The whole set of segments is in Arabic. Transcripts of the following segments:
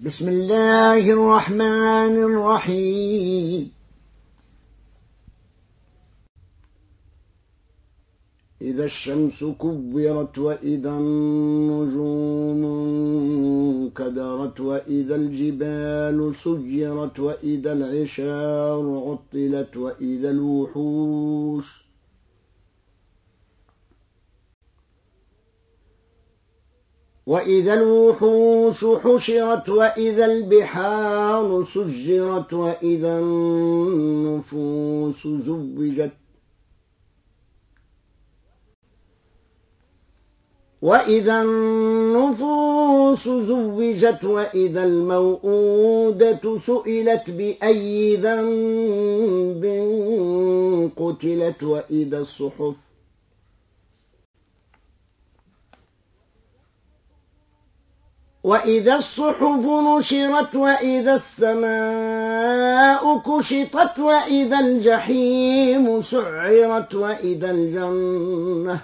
بسم الله الرحمن الرحيم. إذا الشمس كبرت وإذا النجوم كدرت وإذا الجبال سجرت وإذا العشار عطلت وإذا الوحوش وإذا الوحوش حشرت وإذا البحار سجرت وإذا النفوس زوجت. وإذا النفوس زوجت وإذا الموءودة سئلت بأي ذنب قتلت وإذا الصحف وإذا الصحف نشرت وإذا السماء كشطت وإذا الجحيم سعرت وإذا الجنة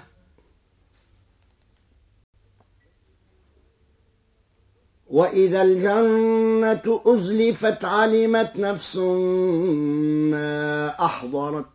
وإذا الجنة أزلفت علمت نفس ما أحضرت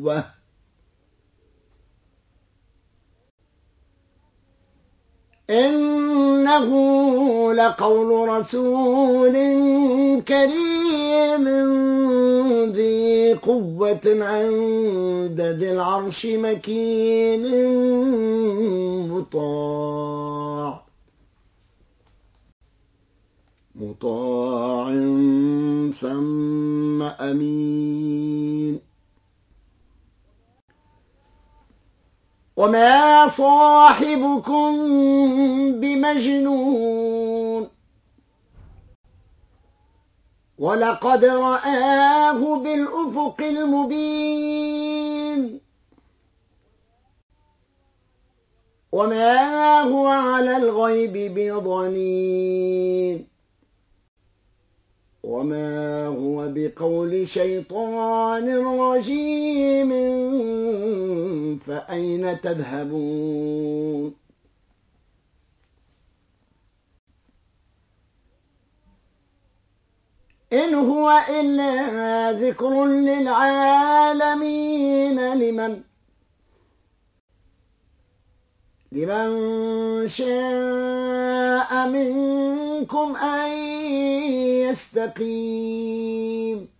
ذي قوة إنه لقول رسول كريم ذي قوة عند ذي العرش مكين مطاع. مطاع ثم أمين. وما صاحبكم بمجنون. ولقد رآه بالأفق المبين. وما هو على الغيب بضنين. وما هو بقول شيطان رجيم. فأين تذهبون؟ إن هو إلا ذكر للعالمين لمن؟ لمن شاء منكم أن يستقيم.